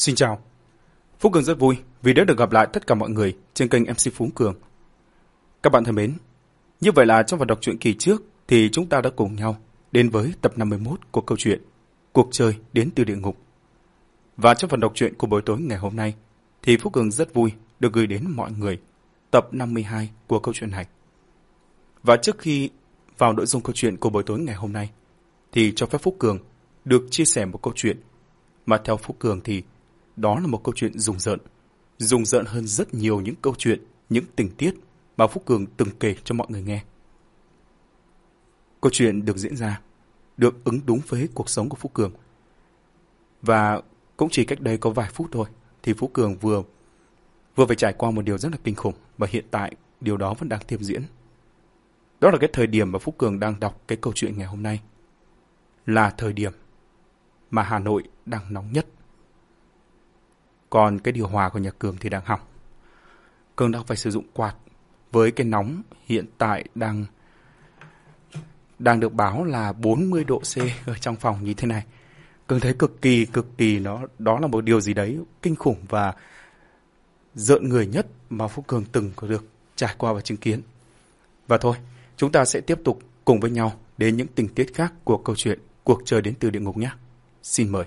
Xin chào. Phú Cường rất vui vì đã được gặp lại tất cả mọi người trên kênh MC Phú Cường. Các bạn thân mến, như vậy là trong phần đọc truyện kỳ trước thì chúng ta đã cùng nhau đến với tập 51 của câu chuyện Cuộc chơi đến từ địa ngục. Và trong phần đọc truyện của buổi tối ngày hôm nay thì Phú Cường rất vui được gửi đến mọi người tập 52 của câu chuyện này. Và trước khi vào nội dung câu chuyện của buổi tối ngày hôm nay thì cho phép Phúc Cường được chia sẻ một câu chuyện mà theo Phúc Cường thì đó là một câu chuyện rùng rợn. Rùng rợn hơn rất nhiều những câu chuyện, những tình tiết mà Phúc Cường từng kể cho mọi người nghe. Câu chuyện được diễn ra, được ứng đúng với cuộc sống của Phúc Cường. Và cũng chỉ cách đây có vài phút thôi, thì Phúc Cường vừa vừa phải trải qua một điều rất là kinh khủng và hiện tại điều đó vẫn đang tiếp diễn. Đó là cái thời điểm mà Phúc Cường đang đọc cái câu chuyện ngày hôm nay. Là thời điểm mà Hà Nội đang nóng nhất. Còn cái điều hòa của nhà Cường thì đang hỏng. Cường đang phải sử dụng quạt với cái nóng hiện tại đang đang được báo là 40 độ C ở trong phòng như thế này. Cường thấy cực kỳ cực kỳ nó đó là một điều gì đấy kinh khủng và rợn người nhất mà Phúc Cường từng có được trải qua và chứng kiến. Và thôi, chúng ta sẽ tiếp tục cùng với nhau đến những tình tiết khác của câu chuyện Cuộc chơi đến từ địa ngục nhé. Xin mời.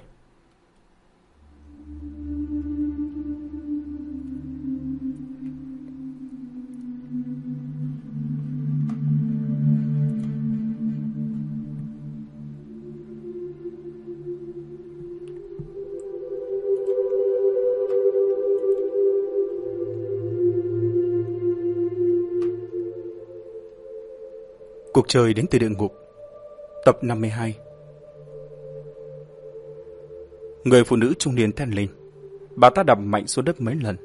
Cuộc chơi đến từ địa ngục. Tập 52 Người phụ nữ trung niên thanh linh Bà ta đập mạnh xuống đất mấy lần.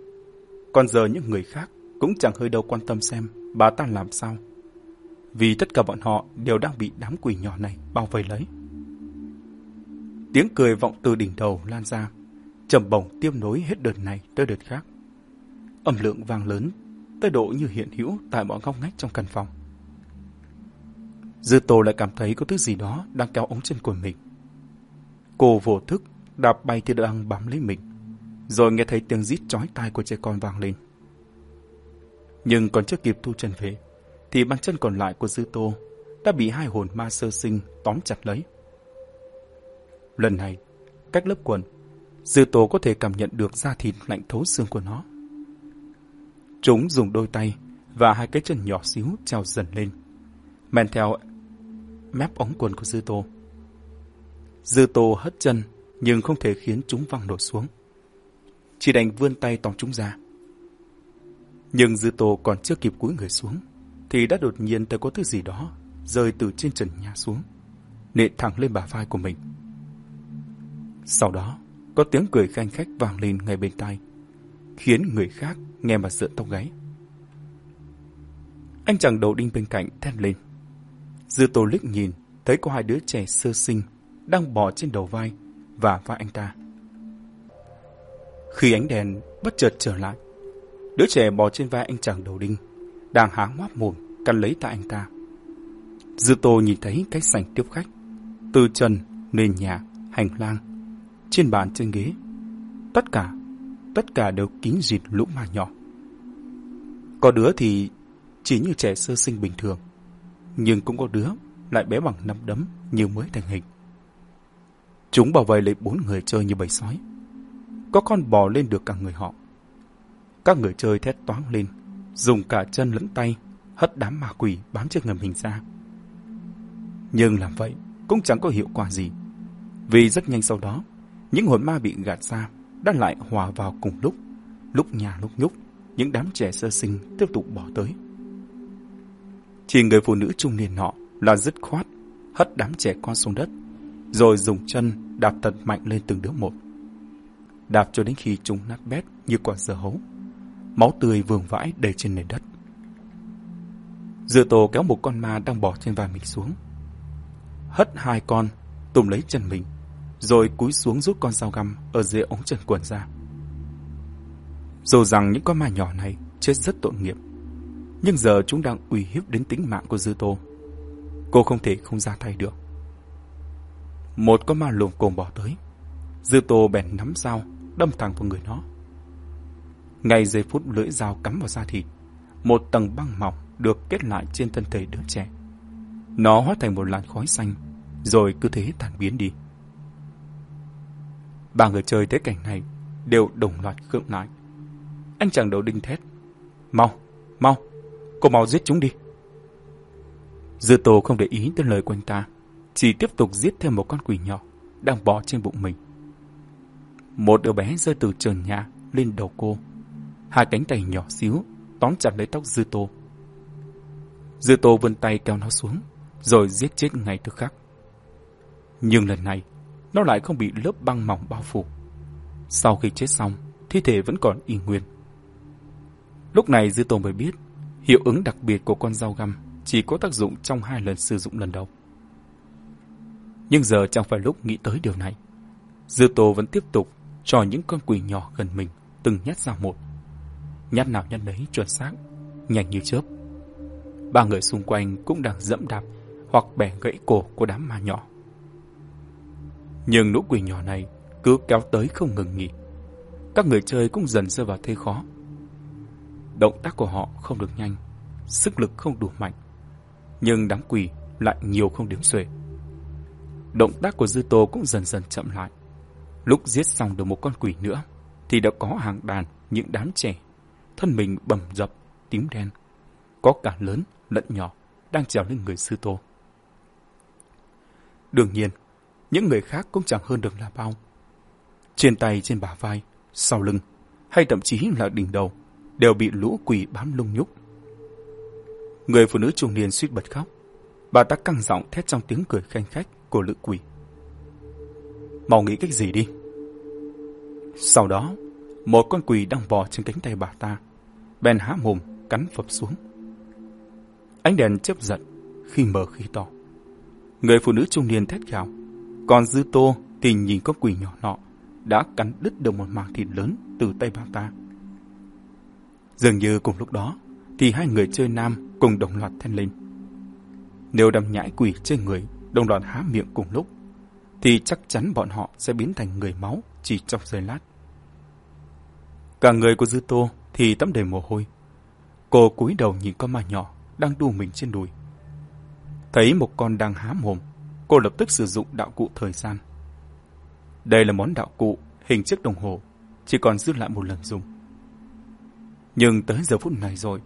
Còn giờ những người khác Cũng chẳng hơi đâu quan tâm xem Bà ta làm sao. Vì tất cả bọn họ đều đang bị đám quỷ nhỏ này bao vây lấy. Tiếng cười vọng từ đỉnh đầu lan ra, trầm bổng tiêm nối hết đợt này tới đợt khác. Âm lượng vang lớn, Tới độ như hiện hữu tại mọi ngóc ngách trong căn phòng. Dư Tô lại cảm thấy có thứ gì đó đang kéo ống chân của mình. Cô vô thức, đạp bay thì đang bám lấy mình, rồi nghe thấy tiếng rít chói tai của trẻ con vang lên. Nhưng còn chưa kịp thu chân về, thì bàn chân còn lại của Dư Tô đã bị hai hồn ma sơ sinh tóm chặt lấy. Lần này, cách lớp quần, Dư Tô có thể cảm nhận được da thịt lạnh thấu xương của nó. Chúng dùng đôi tay và hai cái chân nhỏ xíu treo dần lên, men theo mép ống quần của Dư Tô. Dư Tô hất chân, nhưng không thể khiến chúng văng đổ xuống. Chỉ đành vươn tay tóm chúng ra. Nhưng Dư Tô còn chưa kịp cúi người xuống, thì đã đột nhiên thấy có thứ gì đó rơi từ trên trần nhà xuống, nện thẳng lên bả vai của mình. Sau đó, có tiếng cười khanh khách vang lên ngay bên tai, khiến người khác nghe mà rợn tóc gáy. Anh chàng đầu đinh bên cạnh thét lên. Dư Tô liếc nhìn, thấy có hai đứa trẻ sơ sinh đang bò trên đầu vai và vai anh ta. Khi ánh đèn bất chợt trở lại, đứa trẻ bò trên vai anh chàng đầu đinh, đang há ngoáp mồm cắn lấy tại anh ta. Dư Tô nhìn thấy cái sảnh tiếp khách, từ trần, nền nhà, hành lang, trên bàn trên ghế. Tất cả, tất cả đều kín dịt lũ ma nhỏ. Có đứa thì chỉ như trẻ sơ sinh bình thường, nhưng cũng có đứa lại bé bằng nắm đấm như mới thành hình. Chúng bảo vệ lấy bốn người chơi như bầy sói. Có con bò lên được cả người họ. Các người chơi thét toáng lên, dùng cả chân lẫn tay, hất đám ma quỷ bám trên người mình ra. Nhưng làm vậy cũng chẳng có hiệu quả gì. Vì rất nhanh sau đó, những hồn ma bị gạt ra đã lại hòa vào cùng lúc, lúc nhà lúc nhúc, những đám trẻ sơ sinh tiếp tục bỏ tới. Chỉ người phụ nữ trung niên nọ là dứt khoát, hất đám trẻ con xuống đất, rồi dùng chân đạp thật mạnh lên từng đứa một. Đạp cho đến khi chúng nát bét như quả dưa hấu. Máu tươi vương vãi đầy trên nền đất. Dựa tổ kéo một con ma đang bò trên vai mình xuống. Hất hai con, tùm lấy chân mình, rồi cúi xuống rút con dao găm ở dưới ống chân quần ra. Dù rằng những con ma nhỏ này chết rất tội nghiệp, nhưng giờ chúng đang uy hiếp đến tính mạng của Dư Tô. Cô không thể không ra tay được. Một con ma lùm cồm bỏ tới. Dư Tô bèn nắm dao, đâm thẳng vào người nó. Ngay giây phút lưỡi dao cắm vào da thịt, một tầng băng mỏng được kết lại trên thân thể đứa trẻ. Nó hóa thành một làn khói xanh, rồi cứ thế tan biến đi. Ba người chơi thấy cảnh này đều đồng loạt khựng lại. Anh chàng đầu đinh thét. Mau, mau, cô mau giết chúng đi. Dư Tô không để ý tới lời của anh ta, chỉ tiếp tục giết thêm một con quỷ nhỏ đang bò trên bụng mình. Một đứa bé rơi từ trần nhà lên đầu cô. Hai cánh tay nhỏ xíu tóm chặt lấy tóc Dư Tô. Dư Tô vươn tay kéo nó xuống, rồi giết chết ngay tức khắc. Nhưng lần này, nó lại không bị lớp băng mỏng bao phủ. Sau khi chết xong, thi thể vẫn còn y nguyên. Lúc này Dư Tô mới biết, hiệu ứng đặc biệt của con dao găm chỉ có tác dụng trong hai lần sử dụng lần đầu. Nhưng giờ chẳng phải lúc nghĩ tới điều này. Dư Tô vẫn tiếp tục cho những con quỷ nhỏ gần mình từng nhát dao một. Nhát nào nhát đấy chuẩn xác, nhanh như chớp. Ba người xung quanh cũng đang dẫm đạp hoặc bẻ gãy cổ của đám ma nhỏ. Nhưng lũ quỷ nhỏ này cứ kéo tới không ngừng nghỉ. Các người chơi cũng dần rơi vào thế khó. Động tác của họ không được nhanh, sức lực không đủ mạnh. Nhưng đám quỷ lại nhiều không đếm xuể. Động tác của Dư Tô cũng dần dần chậm lại. Lúc giết xong được một con quỷ nữa, thì đã có hàng đàn những đám trẻ, thân mình bầm dập, tím đen. Có cả lớn lẫn nhỏ đang trèo lên người Sư Tô. Đương nhiên, những người khác cũng chẳng hơn được là bao. Trên tay, trên bả vai, sau lưng, hay thậm chí là đỉnh đầu, đều bị lũ quỷ bám lung nhúc. Người phụ nữ trung niên suýt bật khóc. Bà ta căng giọng thét trong tiếng cười khanh khách của lữ quỷ. Mau nghĩ cách gì đi. Sau đó, một con quỷ đang bò trên cánh tay bà ta, bèn há mồm cắn phập xuống. Ánh đèn chớp giật, khi mờ khi to. Người phụ nữ trung niên thét gào, còn dư tô thì nhìn con quỷ nhỏ nọ đã cắn đứt được một mảng thịt lớn từ tay bà ta. Dường như cùng lúc đó, thì hai người chơi nam cùng đồng loạt then lên. Nếu đâm nhãi quỷ trên người đồng loạt há miệng cùng lúc, thì chắc chắn bọn họ sẽ biến thành người máu chỉ trong giây lát. Cả người của Dư Tô thì tắm đầy mồ hôi. Cô cúi đầu nhìn con ma nhỏ đang đu mình trên đùi. Thấy một con đang há mồm, cô lập tức sử dụng đạo cụ thời gian. Đây là món đạo cụ hình chiếc đồng hồ, chỉ còn giữ lại một lần dùng. Nhưng tới giờ phút này rồi,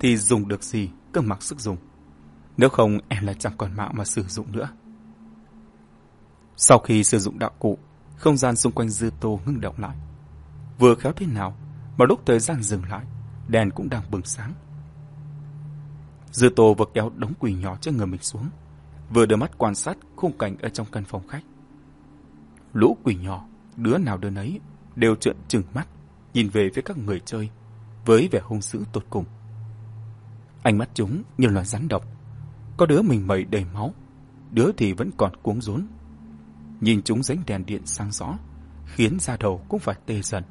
thì dùng được gì cơ mặc sức dùng. Nếu không em là chẳng còn mạo mà sử dụng nữa. Sau khi sử dụng đạo cụ, không gian xung quanh dư tô ngưng động lại. Vừa khéo thế nào, mà lúc thời gian dừng lại, đèn cũng đang bừng sáng. Dư tô vừa kéo đống quỷ nhỏ trước người mình xuống, vừa đưa mắt quan sát khung cảnh ở trong căn phòng khách. Lũ quỷ nhỏ, đứa nào đứa nấy, đều trợn trừng mắt, nhìn về phía các người chơi, với vẻ hung dữ tột cùng. Ánh mắt chúng như loài rắn độc, có đứa mình mẩy đầy máu, đứa thì vẫn còn cuống rốn. Nhìn chúng dánh đèn điện sáng rõ, khiến da đầu cũng phải tê dần.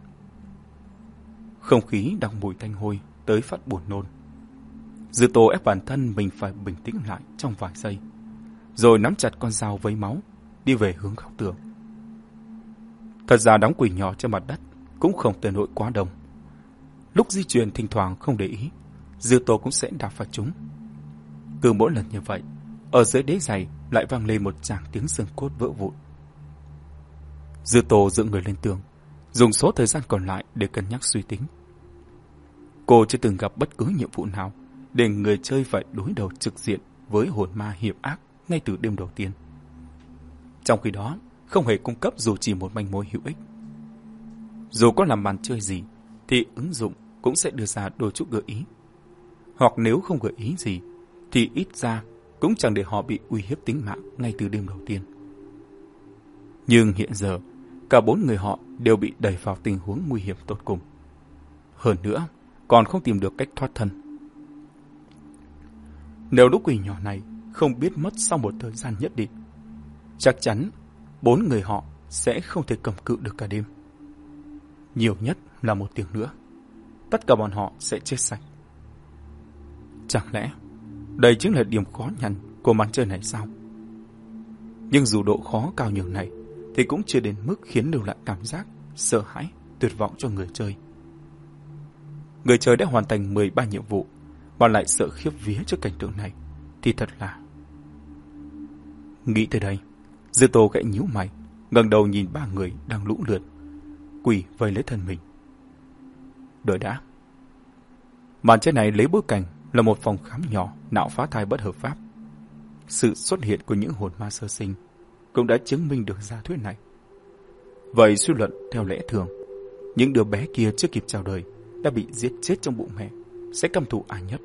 Không khí đang mùi tanh hôi, tới phát buồn nôn. Dư tô ép bản thân mình phải bình tĩnh lại trong vài giây, rồi nắm chặt con dao với máu, đi về hướng góc tường. Thật ra đóng quỷ nhỏ trên mặt đất cũng không tới nỗi quá đông. Lúc di chuyển thỉnh thoảng không để ý, Dư Tô cũng sẽ đạp vào chúng. Cứ mỗi lần như vậy, ở dưới đế giày lại vang lên một tràng tiếng xương cốt vỡ vụn. Dư Tô dựng người lên tường, dùng số thời gian còn lại để cân nhắc suy tính. Cô chưa từng gặp bất cứ nhiệm vụ nào để người chơi phải đối đầu trực diện với hồn ma hiểm ác ngay từ đêm đầu tiên. Trong khi đó, không hề cung cấp dù chỉ một manh mối hữu ích. Dù có làm màn chơi gì, thì ứng dụng cũng sẽ đưa ra đôi chút gợi ý. Hoặc nếu không gợi ý gì, thì ít ra cũng chẳng để họ bị uy hiếp tính mạng ngay từ đêm đầu tiên. Nhưng hiện giờ, cả bốn người họ đều bị đẩy vào tình huống nguy hiểm tột cùng. Hơn nữa, còn không tìm được cách thoát thân. Nếu lũ quỷ nhỏ này không biết mất sau một thời gian nhất định, chắc chắn bốn người họ sẽ không thể cầm cự được cả đêm. Nhiều nhất là một tiếng nữa. Tất cả bọn họ sẽ chết sạch. Chẳng lẽ đây chính là điểm khó nhằn của màn chơi này sao? Nhưng dù độ khó cao nhường này thì cũng chưa đến mức khiến lưu lại cảm giác sợ hãi tuyệt vọng cho người chơi. Người chơi đã hoàn thành 13 nhiệm vụ mà lại sợ khiếp vía trước cảnh tượng này thì thật là... Nghĩ tới đây, Dư Tô gãy nhíu mày, ngẩng đầu nhìn ba người đang lũ lượt, quỳ vây lấy thân mình. Đợi đã. Màn trên này lấy bối cảnh là một phòng khám nhỏ nạo phá thai bất hợp pháp. Sự xuất hiện của những hồn ma sơ sinh cũng đã chứng minh được giả thuyết này. Vậy suy luận theo lẽ thường, những đứa bé kia chưa kịp chào đời đã bị giết chết trong bụng mẹ, sẽ căm thù ai nhất.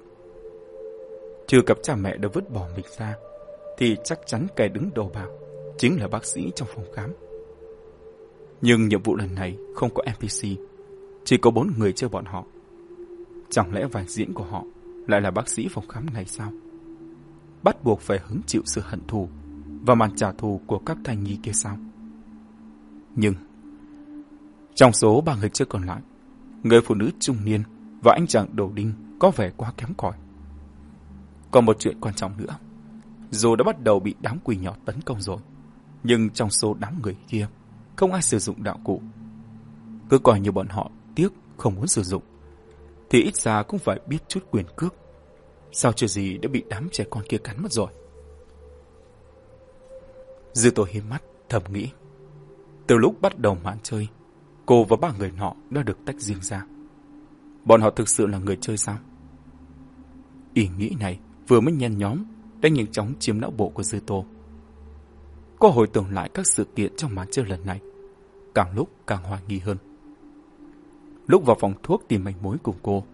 Trừ cặp cha mẹ đã vứt bỏ mình ra, thì chắc chắn kẻ đứng đầu bảng chính là bác sĩ trong phòng khám. Nhưng nhiệm vụ lần này không có NPC, chỉ có bốn người chơi bọn họ. Chẳng lẽ vai diễn của họ lại là bác sĩ phòng khám này sao? Bắt buộc phải hứng chịu sự hận thù và màn trả thù của các thai nhi kia sao? Nhưng, trong số ba người chơi còn lại, người phụ nữ trung niên và anh chàng đầu đinh có vẻ quá kém cỏi. Còn một chuyện quan trọng nữa, dù đã bắt đầu bị đám quỷ nhỏ tấn công rồi, nhưng trong số đám người kia, không ai sử dụng đạo cụ. Cứ coi như bọn họ tiếc không muốn sử dụng, thì ít ra cũng phải biết chút quyền cước. Sao chưa gì đã bị đám trẻ con kia cắn mất rồi? Dư tôi hiếm mắt, thầm nghĩ. Từ lúc bắt đầu màn chơi, cô và ba người nọ đã được tách riêng ra. Bọn họ thực sự là người chơi sao? Ý nghĩ này vừa mới nhen nhóm đã nhanh chóng chiếm não bộ của Dư Tô. Cô hồi tưởng lại các sự kiện trong màn chơi lần này, càng lúc càng hoài nghi hơn. Lúc vào phòng thuốc tìm manh mối cùng cô,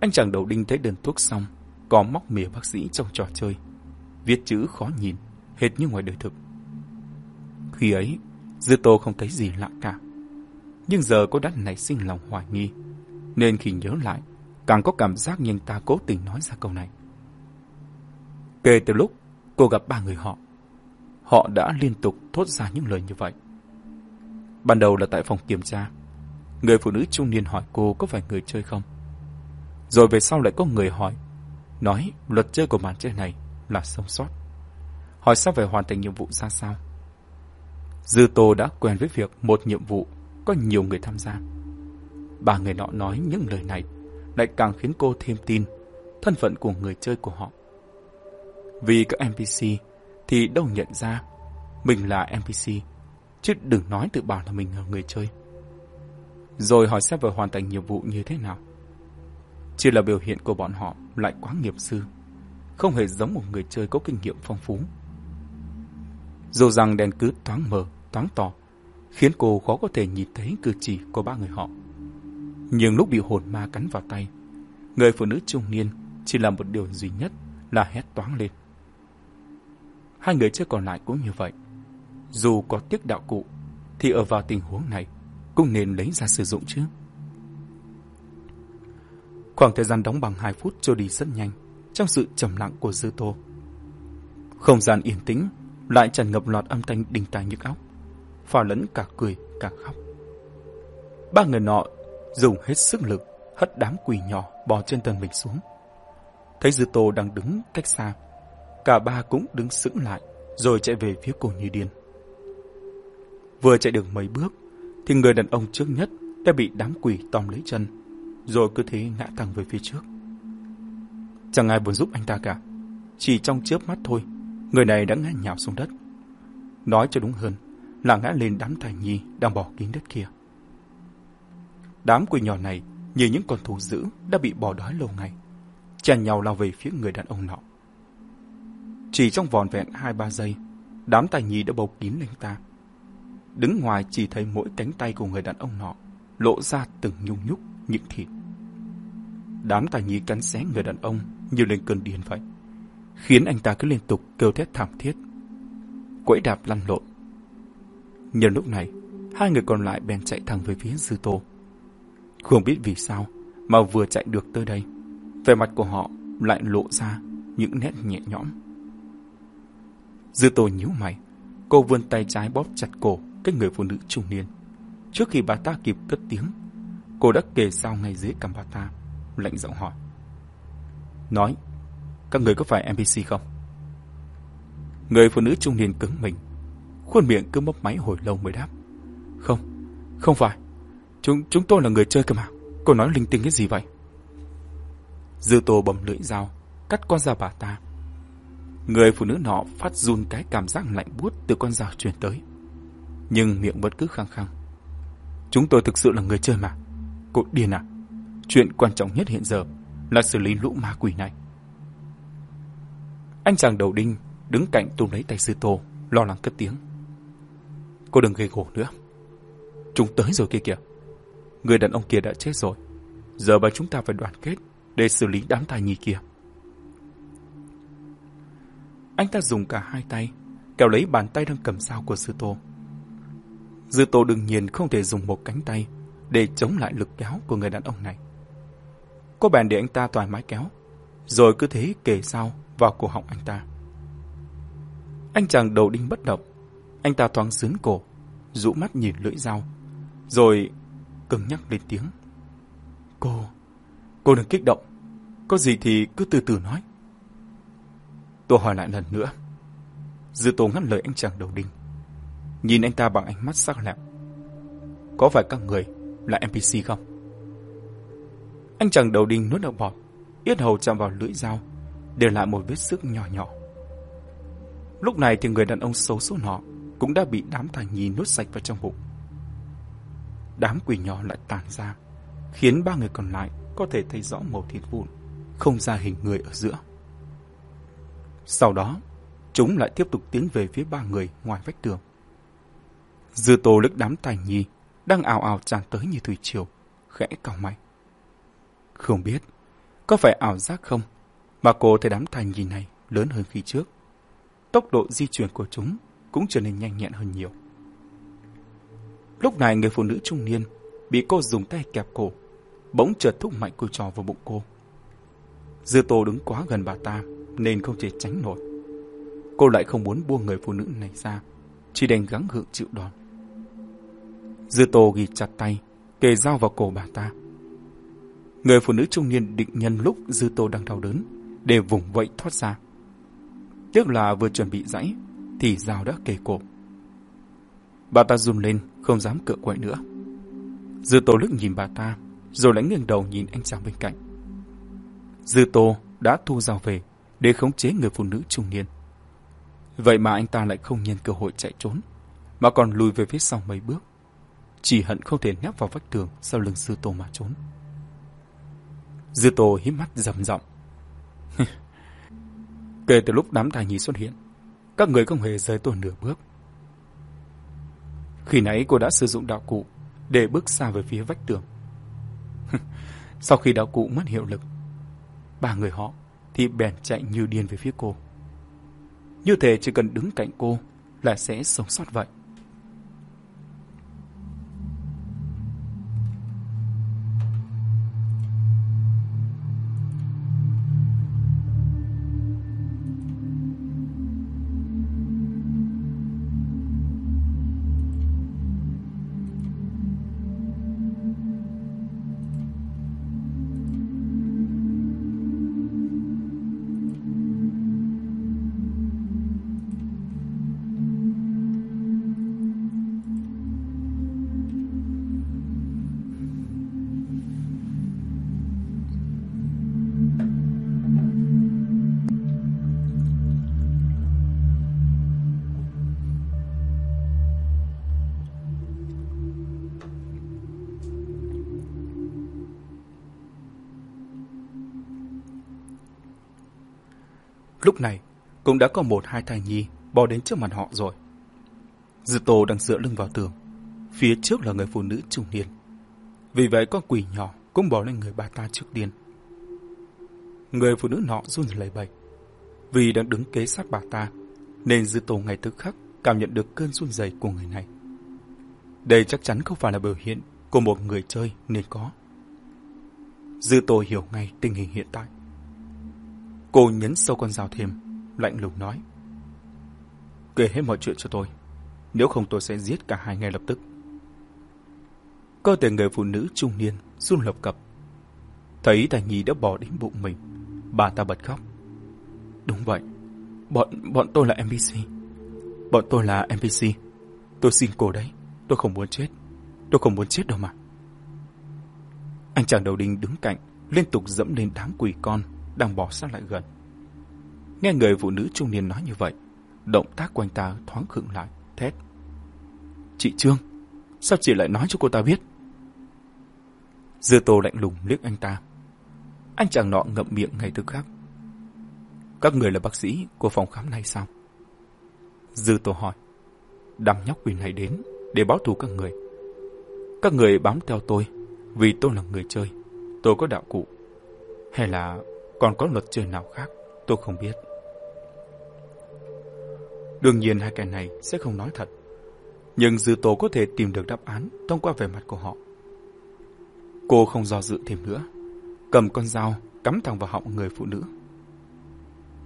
anh chàng đầu đinh thấy đơn thuốc xong, có móc mỉa bác sĩ trong trò chơi. Viết chữ khó nhìn, hệt như ngoài đời thực. Khi ấy, Dư Tô không thấy gì lạ cả. Nhưng giờ cô đã nảy sinh lòng hoài nghi, nên khi nhớ lại, càng có cảm giác như anh ta cố tình nói ra câu này. Kể từ lúc cô gặp ba người họ, họ đã liên tục thốt ra những lời như vậy. Ban đầu là tại phòng kiểm tra, người phụ nữ trung niên hỏi cô có phải người chơi không. Rồi về sau lại có người hỏi, nói luật chơi của màn chơi này là sống sót. Hỏi sao phải hoàn thành nhiệm vụ ra sao. Dư Tô đã quen với việc một nhiệm vụ có nhiều người tham gia. Ba người nọ nói những lời này lại càng khiến cô thêm tin thân phận của người chơi của họ. Vì các NPC thì đâu nhận ra mình là NPC, chứ đừng nói tự bảo là mình là người chơi. Rồi hỏi sẽ hoàn thành nhiệm vụ như thế nào. Chỉ là biểu hiện của bọn họ lại quá nghiệp sư, không hề giống một người chơi có kinh nghiệm phong phú. Dù rằng đèn cứ thoáng mờ, thoáng to, khiến cô khó có thể nhìn thấy cử chỉ của ba người họ. Nhưng lúc bị hồn ma cắn vào tay, người phụ nữ trung niên chỉ làm một điều duy nhất là hét toáng lên. Hai người chơi còn lại cũng như vậy. Dù có tiếc đạo cụ, thì ở vào tình huống này cũng nên lấy ra sử dụng chứ. Khoảng thời gian đóng bằng 2 phút trôi đi rất nhanh trong sự trầm lặng của Dư Tô. Không gian yên tĩnh lại tràn ngập loạt âm thanh đình tai nhức óc, pha lẫn cả cười cả khóc. Ba người nọ dùng hết sức lực hất đám quỷ nhỏ bò trên thân mình xuống. Thấy Dư Tô đang đứng cách xa, cả ba cũng đứng sững lại rồi chạy về phía cô như điên. Vừa chạy được mấy bước thì người đàn ông trước nhất đã bị đám quỷ tóm lấy chân rồi cứ thế ngã thẳng về phía trước. Chẳng ai muốn giúp anh ta cả. Chỉ trong chớp mắt thôi, người này đã ngã nhào xuống đất. Nói cho đúng hơn là ngã lên đám thai nhi đang bỏ kín đất kia. Đám quỷ nhỏ này như những con thú dữ đã bị bỏ đói lâu ngày, chèn nhau lao về phía người đàn ông nọ. Chỉ trong vòn vẹn hai ba giây, đám tài nhi đã bầu kín lên ta. Đứng ngoài chỉ thấy mỗi cánh tay của người đàn ông nọ lộ ra từng nhung nhúc những thịt. Đám tài nhi cắn xé người đàn ông như lên cơn điên vậy, khiến anh ta cứ liên tục kêu thét thảm thiết. Quẫy đạp lăn lộn. Nhân lúc này, hai người còn lại bèn chạy thẳng về phía Dư Tô. Không biết vì sao mà vừa chạy được tới đây, vẻ mặt của họ lại lộ ra những nét nhẹ nhõm. Dư Tô nhíu mày, cô vươn tay trái bóp chặt cổ cái người phụ nữ trung niên. Trước khi bà ta kịp cất tiếng, cô đã kề sao ngay dưới cằm bà ta, lạnh giọng hỏi. Nói, các người có phải NPC không? Người phụ nữ trung niên cứng mình, khuôn miệng cứ mấp máy hồi lâu mới đáp. Không, không phải. Chúng chúng tôi là người chơi cơ mà. Cô nói linh tinh cái gì vậy? Dư tô bầm lưỡi dao, cắt con dao bà ta. Người phụ nữ nọ phát run cái cảm giác lạnh buốt từ con dao truyền tới. Nhưng miệng vẫn cứ khăng khăng. Chúng tôi thực sự là người chơi mà. Cô điên à? Chuyện quan trọng nhất hiện giờ là xử lý lũ ma quỷ này. Anh chàng đầu đinh đứng cạnh túm lấy tay sư tô, lo lắng cất tiếng. Cô đừng gây gổ nữa. Chúng tới rồi kia kìa. Người đàn ông kia đã chết rồi. Giờ bà chúng ta phải đoàn kết để xử lý đám tài nhi kia. Anh ta dùng cả hai tay kéo lấy bàn tay đang cầm dao của sư tô. Dư tô đương nhiên không thể dùng một cánh tay để chống lại lực kéo của người đàn ông này. Cô bèn để anh ta thoải mái kéo, rồi cứ thế kề dao vào cổ họng anh ta. Anh chàng đầu đinh bất động, anh ta thoáng sướng cổ, rũ mắt nhìn lưỡi dao, rồi cứng nhắc lên tiếng. Cô, cô đừng kích động, có gì thì cứ từ từ nói. Tôi hỏi lại lần nữa. Dư tô ngắt lời anh chàng đầu đinh. Nhìn anh ta bằng ánh mắt sắc lẹm. Có phải các người là NPC không? Anh chàng đầu đinh nuốt nước bọt, yết hầu chạm vào lưỡi dao, để lại một vết sức nhỏ nhỏ. Lúc này thì người đàn ông xấu số nọ cũng đã bị đám thằng nhi nuốt sạch vào trong bụng. Đám quỷ nhỏ lại tàn ra, khiến ba người còn lại có thể thấy rõ màu thịt vụn, không ra hình người ở giữa. Sau đó, chúng lại tiếp tục tiến về phía ba người ngoài vách tường. Dư tô lức đám tài nhi đang ào ào tràn tới như thủy triều, khẽ cào mạnh. Không biết, có phải ảo giác không mà cô thấy đám tài nhi này lớn hơn khi trước. Tốc độ di chuyển của chúng cũng trở nên nhanh nhẹn hơn nhiều. Lúc này người phụ nữ trung niên bị cô dùng tay kẹp cổ, bỗng chợt thúc mạnh cô trò vào bụng cô. Dư tô đứng quá gần bà ta nên không thể tránh nổi. Cô lại không muốn buông người phụ nữ này ra, chỉ đành gắng gượng chịu đòn. Dư tô ghi chặt tay, kề dao vào cổ bà ta. Người phụ nữ trung niên định nhân lúc Dư tô đang đau đớn, để vùng vẫy thoát ra. Tiếc là vừa chuẩn bị dãy, thì dao đã kề cổ. Bà ta run lên, không dám cựa quậy nữa. Dư tô lướt nhìn bà ta, rồi lại nghiêng đầu nhìn anh chàng bên cạnh. Dư tô đã thu dao về, để khống chế người phụ nữ trung niên. Vậy mà anh ta lại không nhân cơ hội chạy trốn, mà còn lùi về phía sau mấy bước. Chỉ hận không thể nép vào vách tường sau lưng sư tổ mà trốn. Dư tổ hít mắt rầm rộng. Kể từ lúc đám tài nhi xuất hiện, các người không hề rời tôi nửa bước. Khi nãy cô đã sử dụng đạo cụ để bước xa về phía vách tường. Sau khi đạo cụ mất hiệu lực, ba người họ thì bèn chạy như điên về phía cô. Như thể chỉ cần đứng cạnh cô là sẽ sống sót vậy. Lúc này, cũng đã có một hai thai nhi bò đến trước mặt họ rồi. Dư Tô đang dựa lưng vào tường. Phía trước là người phụ nữ trung niên. Vì vậy con quỷ nhỏ cũng bò lên người bà ta trước tiên. Người phụ nữ nọ run lẩy bẩy. Vì đang đứng kế sát bà ta, nên Dư Tô ngay tức khắc cảm nhận được cơn run rẩy của người này. Đây chắc chắn không phải là biểu hiện của một người chơi nên có. Dư Tô hiểu ngay tình hình hiện tại. Cô nhấn sâu con dao thêm, lạnh lùng nói. Kể hết mọi chuyện cho tôi, nếu không tôi sẽ giết cả hai ngay lập tức. Cơ thể người phụ nữ trung niên run lập cập. Thấy Tài Nhi đã bỏ đến bụng mình, bà ta bật khóc. Đúng vậy, bọn bọn tôi là NPC. Bọn tôi là NPC. Tôi xin cô đấy, tôi không muốn chết. Tôi không muốn chết đâu mà. Anh chàng đầu đinh đứng cạnh, liên tục dẫm lên đám quỷ con đang bỏ sát lại gần. Nghe người phụ nữ trung niên nói như vậy, động tác của anh ta thoáng khựng lại, thét. Chị Trương, sao chị lại nói cho cô ta biết? Dư tô lạnh lùng liếc anh ta. Anh chàng nọ ngậm miệng ngay tức khắc. Các người là bác sĩ của phòng khám này sao? Dư tô hỏi. Đám nhóc quỷ này đến để báo thù các người. Các người bám theo tôi vì tôi là người chơi. Tôi có đạo cụ. Hay là còn có luật chơi nào khác tôi không biết. Đương nhiên hai kẻ này sẽ không nói thật. Nhưng dư tố có thể tìm được đáp án thông qua vẻ mặt của họ. Cô không do dự thêm nữa. Cầm con dao cắm thẳng vào họng người phụ nữ.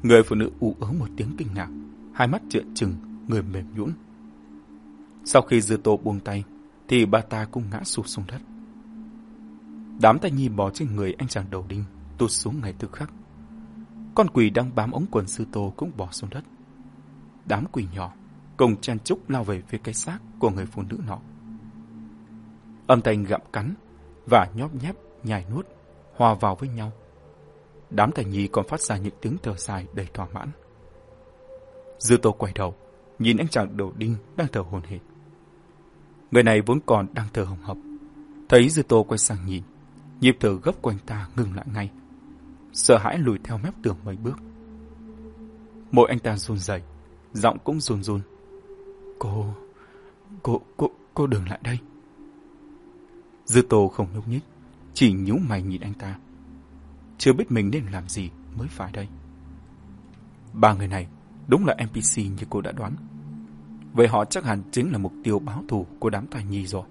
Người phụ nữ ủ ớ một tiếng kinh ngạc. Hai mắt trợn trừng, người mềm nhũn. Sau khi dư tô buông tay, thì bà ta cũng ngã sụp xuống đất. Đám tay nhi bò trên người anh chàng đầu đinh, tụt xuống ngay tức khắc. Con quỷ đang bám ống quần sư tô cũng bò xuống đất. Đám quỷ nhỏ cùng chen chúc lao về phía cái xác của người phụ nữ nọ. Âm thanh gặm cắn và nhóp nhép nhai nuốt hòa vào với nhau. Đám thầy nhi còn phát ra những tiếng thở dài đầy thỏa mãn. Dư tô quay đầu, nhìn anh chàng đầu đinh đang thở hồn hển. Người này vốn còn đang thở hồng hộc. Thấy Dư tô quay sang nhìn, nhịp thở gấp của anh ta ngừng lại ngay. Sợ hãi lùi theo mép tường mấy bước. Môi anh ta run rẩy, giọng cũng run run. Cô, cô, cô, cô đừng lại đây. Dư tô không nhúc nhích, chỉ nhíu mày nhìn anh ta. Chưa biết mình nên làm gì mới phải đây. Ba người này đúng là NPC như cô đã đoán. Vậy họ chắc hẳn chính là mục tiêu báo thù của đám tài nhi rồi.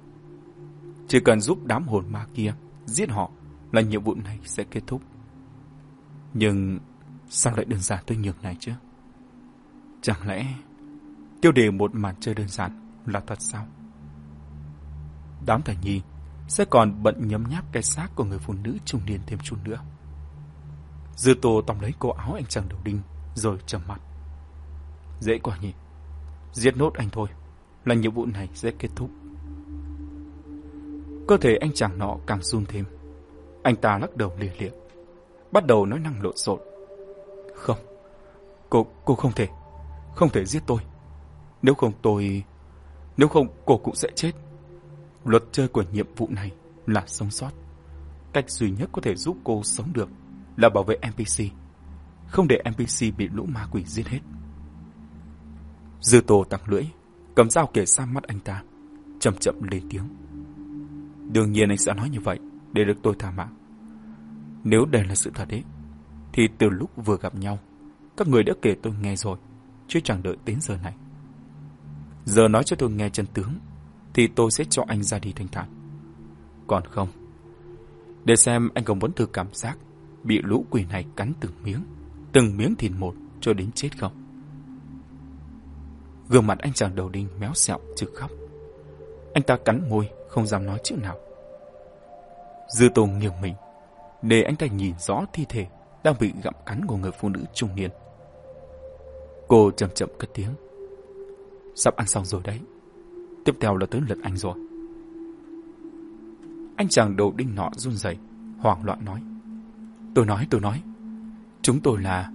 Chỉ cần giúp đám hồn ma kia giết họ là nhiệm vụ này sẽ kết thúc. Nhưng sao lại đơn giản tới nhường này chứ? Chẳng lẽ tiêu đề một màn chơi đơn giản là thật sao? Đám thầy nhi sẽ còn bận nhấm nháp cái xác của người phụ nữ trung niên thêm chút nữa. Dư tô tóm lấy cổ áo anh chàng đầu đinh rồi trầm mặt. Dễ quá nhỉ. Giết nốt anh thôi, là nhiệm vụ này sẽ kết thúc. Cơ thể anh chàng nọ càng run thêm. Anh ta lắc đầu lìa liệt, bắt đầu nói năng lộn xộn. Không, cô, cô không thể, không thể giết tôi. Nếu không tôi, nếu không cô cũng sẽ chết. Luật chơi của nhiệm vụ này là sống sót. Cách duy nhất có thể giúp cô sống được là bảo vệ NPC. Không để NPC bị lũ ma quỷ giết hết. Dư tô tặng lưỡi, cầm dao kể sang mắt anh ta, chậm chậm lên tiếng. Đương nhiên anh sẽ nói như vậy để được tôi tha mạng. Nếu đây là sự thật ấy, thì từ lúc vừa gặp nhau, các người đã kể tôi nghe rồi, chứ chẳng đợi đến giờ này. Giờ nói cho tôi nghe chân tướng, thì tôi sẽ cho anh ra đi thanh thản. Còn không, để xem anh còn muốn thử cảm giác bị lũ quỷ này cắn từng miếng, từng miếng thịt một cho đến chết không. Gương mặt anh chàng đầu đinh méo xẹo chứ khóc. Anh ta cắn môi, không dám nói chữ nào. Dư Tô nghiêng mình, để anh ta nhìn rõ thi thể đang bị gặm cắn của người phụ nữ trung niên. Cô chậm chậm cất tiếng. Sắp ăn xong rồi đấy. Tiếp theo là tới lượt anh rồi. Anh chàng đầu đinh nọ run rẩy, hoảng loạn nói. Tôi nói, tôi nói. Chúng tôi là...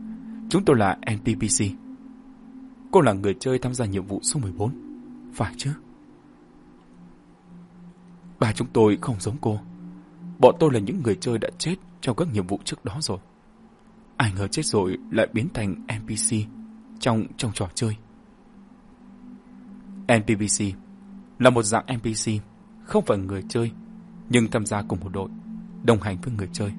Chúng tôi là NPPC. Cô là người chơi tham gia nhiệm vụ số 14. Phải chứ? Ba chúng tôi không giống cô. Bọn tôi là những người chơi đã chết trong các nhiệm vụ trước đó rồi. Ai ngờ chết rồi lại biến thành NPC trong trong trò chơi. NPC là một dạng NPC, không phải người chơi, nhưng tham gia cùng một đội, đồng hành với người chơi.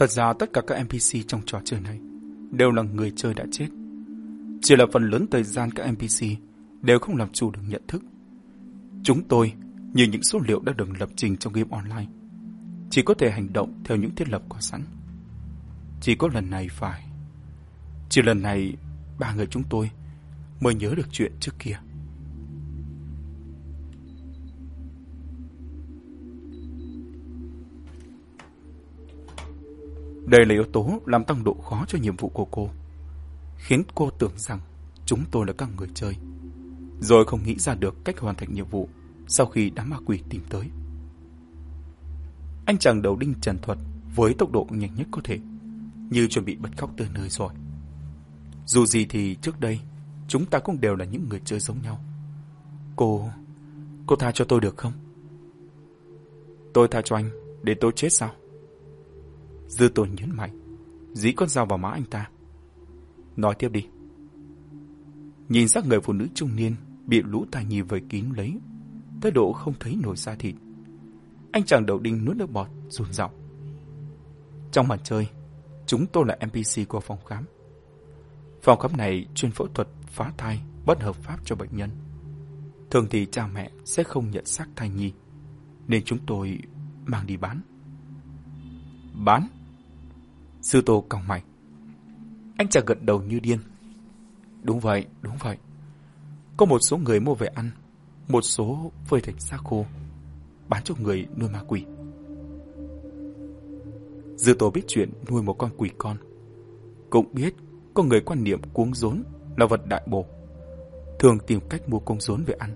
Thật ra tất cả các NPC trong trò chơi này đều là người chơi đã chết. Chỉ là phần lớn thời gian các NPC đều không làm chủ được nhận thức. Chúng tôi, như những số liệu đã được lập trình trong game online, chỉ có thể hành động theo những thiết lập có sẵn. Chỉ có lần này phải. Chỉ lần này, ba người chúng tôi mới nhớ được chuyện trước kia. Đây là yếu tố làm tăng độ khó cho nhiệm vụ của cô, khiến cô tưởng rằng chúng tôi là các người chơi, rồi không nghĩ ra được cách hoàn thành nhiệm vụ sau khi đám ma quỷ tìm tới. Anh chàng đầu đinh trần thuật với tốc độ nhanh nhất có thể, như chuẩn bị bật khóc từ nơi rồi. Dù gì thì trước đây, chúng ta cũng đều là những người chơi giống nhau. Cô... cô tha cho tôi được không? Tôi tha cho anh, để tôi chết sao? Dư tôi nhấn mạnh, dí con dao vào má anh ta. Nói tiếp đi. Nhìn sắc người phụ nữ trung niên bị lũ tài nhi vây kín lấy, tới độ không thấy nổi da thịt. Anh chàng đầu đinh nuốt nước bọt, run giọng. Trong màn chơi, chúng tôi là NPC của phòng khám. Phòng khám này chuyên phẫu thuật phá thai bất hợp pháp cho bệnh nhân. Thường thì cha mẹ sẽ không nhận xác thai nhi, nên chúng tôi mang đi bán. Bán? Sư Tô còng mày. Anh chàng gật đầu như điên. Đúng vậy, đúng vậy. Có một số người mua về ăn, một số phơi thành xác khô, bán cho người nuôi ma quỷ. Dư Tô biết chuyện nuôi một con quỷ con. Cũng biết có người quan niệm cuống rốn là vật đại bổ. Thường tìm cách mua cuống rốn về ăn.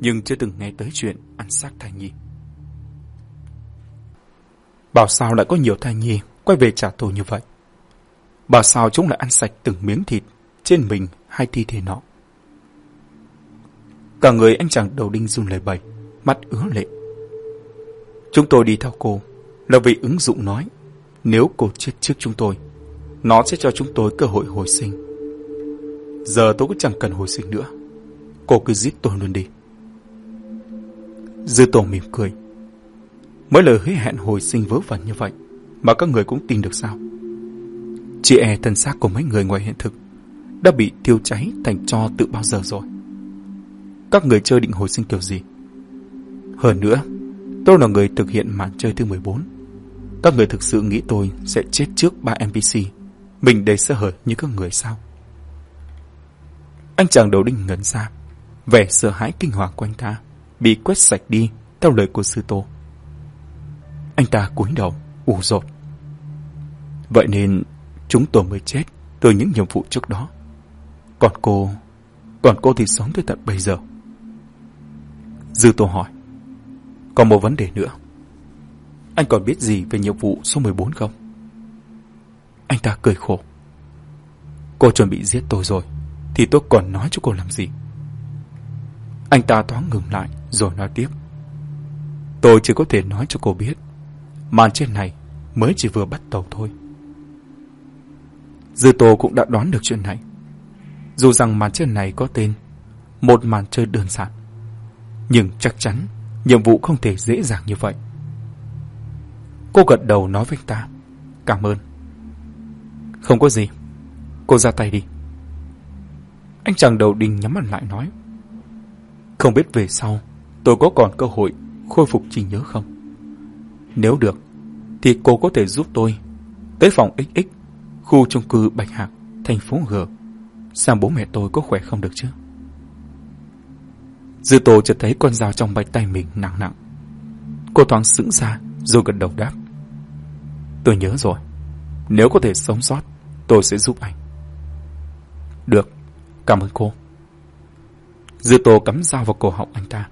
Nhưng chưa từng nghe tới chuyện ăn xác thai nhi. Bảo sao lại có nhiều thai nhi quay về trả thù như vậy? Bảo sao chúng lại ăn sạch từng miếng thịt trên mình hay thi thể nọ? Cả người anh chàng đầu đinh run lời bẩy, mắt ứa lệ. Chúng tôi đi theo cô là vì ứng dụng nói, nếu cô chết trước chúng tôi, nó sẽ cho chúng tôi cơ hội hồi sinh. Giờ tôi cũng chẳng cần hồi sinh nữa. Cô cứ giết tôi luôn đi. Dư tổ mỉm cười. Mấy lời hứa hẹn hồi sinh vớ vẩn như vậy mà các người cũng tin được sao? Chị e thân xác của mấy người ngoài hiện thực đã bị tiêu cháy thành cho tự bao giờ rồi. Các người chơi định hồi sinh kiểu gì? Hơn nữa, tôi là người thực hiện màn chơi thứ 14. Các người thực sự nghĩ tôi sẽ chết trước ba NPC, mình đầy sơ hở như các người sao? Anh chàng đầu đinh ngẩn ra, vẻ sợ hãi kinh hoàng của anh ta, bị quét sạch đi theo lời của sư tổ. Anh ta cúi đầu, ủ rột. Vậy nên chúng tôi mới chết từ những nhiệm vụ trước đó. Còn cô, còn cô thì sống tới tận bây giờ. Dư Tô hỏi. Còn một vấn đề nữa. Anh còn biết gì về nhiệm vụ số 14 không? Anh ta cười khổ. Cô chuẩn bị giết tôi rồi, thì tôi còn nói cho cô làm gì? Anh ta thoáng ngừng lại, rồi nói tiếp. Tôi chỉ có thể nói cho cô biết, màn trên này mới chỉ vừa bắt đầu thôi. Dư Tô cũng đã đoán được chuyện này. Dù rằng màn chơi này có tên một màn chơi đơn giản, nhưng chắc chắn nhiệm vụ không thể dễ dàng như vậy. Cô gật đầu nói với anh ta, cảm ơn. Không có gì, cô ra tay đi. Anh chàng đầu đình nhắm mắt lại nói, không biết về sau tôi có còn cơ hội khôi phục trí nhớ không? Nếu được, thì cô có thể giúp tôi tới phòng XX, khu chung cư Bạch Hạc, thành phố G. Xem bố mẹ tôi có khỏe không được chứ? Dư Tô chợt thấy con dao trong bạch tay mình nặng nặng. Cô thoáng sững ra rồi gật đầu đáp. Tôi nhớ rồi. Nếu có thể sống sót, tôi sẽ giúp anh. Được, cảm ơn cô. Dư Tô cắm dao vào cổ họng anh ta.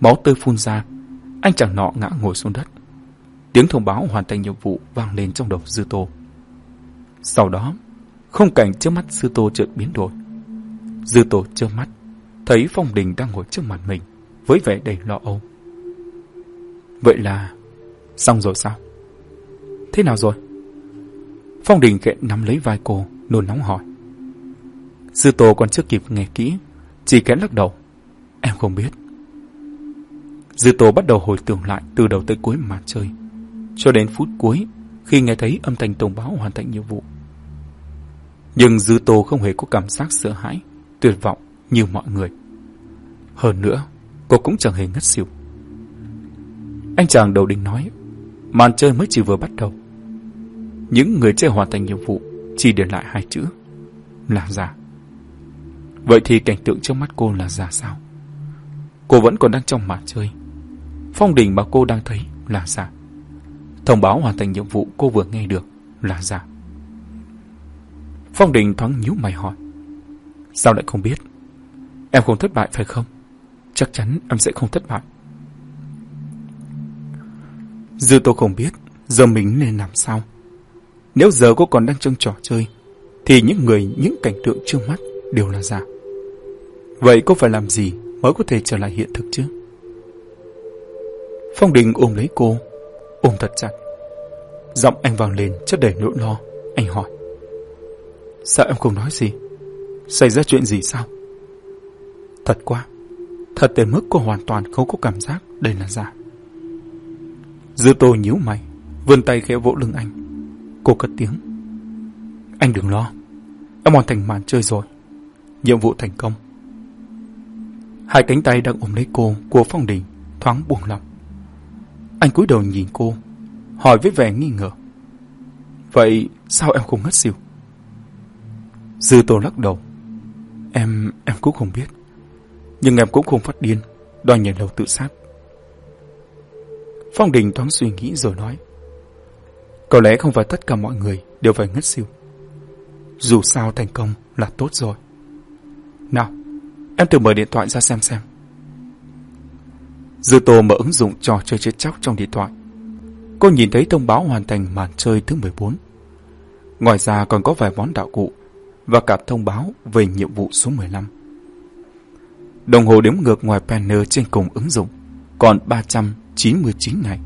Máu tươi phun ra, anh chàng nọ ngã ngồi xuống đất. Tiếng thông báo hoàn thành nhiệm vụ vang lên trong đầu Dư Tô. Sau đó, không cảnh trước mắt Dư Tô chợt biến đổi. Dư Tô trơ mắt, thấy Phong Đình đang ngồi trước mặt mình, với vẻ đầy lo âu. Vậy là... xong rồi sao? Thế nào rồi? Phong Đình khẽ nắm lấy vai cô, nôn nóng hỏi. Dư Tô còn chưa kịp nghe kỹ, chỉ khẽ lắc đầu. Em không biết. Dư Tô bắt đầu hồi tưởng lại từ đầu tới cuối màn chơi. Cho đến phút cuối, khi nghe thấy âm thanh thông báo hoàn thành nhiệm vụ. Nhưng Dư Tô không hề có cảm giác sợ hãi, tuyệt vọng như mọi người. Hơn nữa, cô cũng chẳng hề ngất xỉu. Anh chàng đầu đình nói, màn chơi mới chỉ vừa bắt đầu. Những người chơi hoàn thành nhiệm vụ chỉ để lại hai chữ, là giả. Vậy thì cảnh tượng trước mắt cô là giả sao? Cô vẫn còn đang trong màn chơi. Phong đỉnh mà cô đang thấy là giả. Thông báo hoàn thành nhiệm vụ cô vừa nghe được là giả. Phong Đình thoáng nhíu mày hỏi. Sao lại không biết? Em không thất bại phải không? Chắc chắn em sẽ không thất bại. Dư tôi không biết giờ mình nên làm sao. Nếu giờ cô còn đang trong trò chơi, thì những người, những cảnh tượng trước mắt đều là giả. Vậy cô phải làm gì mới có thể trở lại hiện thực chứ? Phong Đình ôm lấy cô, ôm thật chặt. Giọng anh vang lên chất đầy nỗi lo. Anh hỏi. Sao em không nói gì? Xảy ra chuyện gì sao? Thật quá. Thật đến mức cô hoàn toàn không có cảm giác đây là giả. Dư tô nhíu mày, vươn tay khẽ vỗ lưng anh. Cô cất tiếng. Anh đừng lo. Em hoàn thành màn chơi rồi. Nhiệm vụ thành công. Hai cánh tay đang ôm lấy cô của Phong Đình thoáng buông lỏng. Anh cúi đầu nhìn cô, hỏi với vẻ nghi ngờ. Vậy sao em không ngất xỉu? Dư Tô lắc đầu. Em, em cũng không biết. Nhưng em cũng không phát điên, đòi nhảy lầu tự sát. Phong Đình thoáng suy nghĩ rồi nói. Có lẽ không phải tất cả mọi người đều phải ngất xỉu. Dù sao thành công là tốt rồi. Nào, em thử mở điện thoại ra xem xem. Dư Tô mở ứng dụng trò chơi chết chóc trong điện thoại. Cô nhìn thấy thông báo hoàn thành màn chơi thứ 14. Ngoài ra còn có vài món đạo cụ và cả thông báo về nhiệm vụ số 15. Đồng hồ đếm ngược ngoài panel trên cùng ứng dụng còn 399 ngày.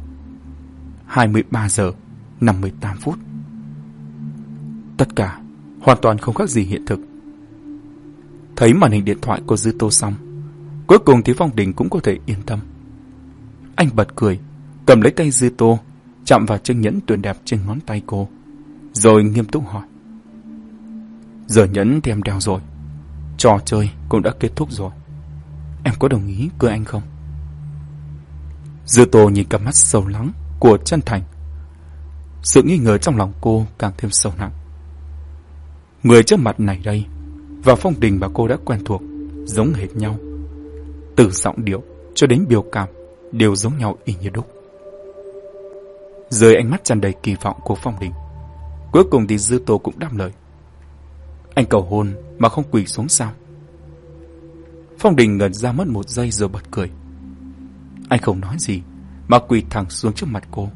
23 giờ 58 phút. Tất cả hoàn toàn không khác gì hiện thực. Thấy màn hình điện thoại của Dư Tô xong, cuối cùng thì Phong Đình cũng có thể yên tâm. Anh bật cười, cầm lấy tay Dư Tô, chạm vào chân nhẫn tuyệt đẹp trên ngón tay cô, rồi nghiêm túc hỏi. Giờ nhẫn thì em đeo rồi, trò chơi cũng đã kết thúc rồi. Em có đồng ý cưới anh không? Dư Tô nhìn cặp mắt sâu lắng của chân thành. Sự nghi ngờ trong lòng cô càng thêm sâu nặng. Người trước mặt này đây và phong đình mà cô đã quen thuộc giống hệt nhau. Từ giọng điệu cho đến biểu cảm đều giống nhau y như đúc. Dưới ánh mắt tràn đầy kỳ vọng của phong đình, cuối cùng thì Dư Tô cũng đáp lời. Anh cầu hôn mà không quỳ xuống sao? Phong đình ngẩn ra mất một giây rồi bật cười. Anh không nói gì, mà quỳ thẳng xuống trước mặt cô,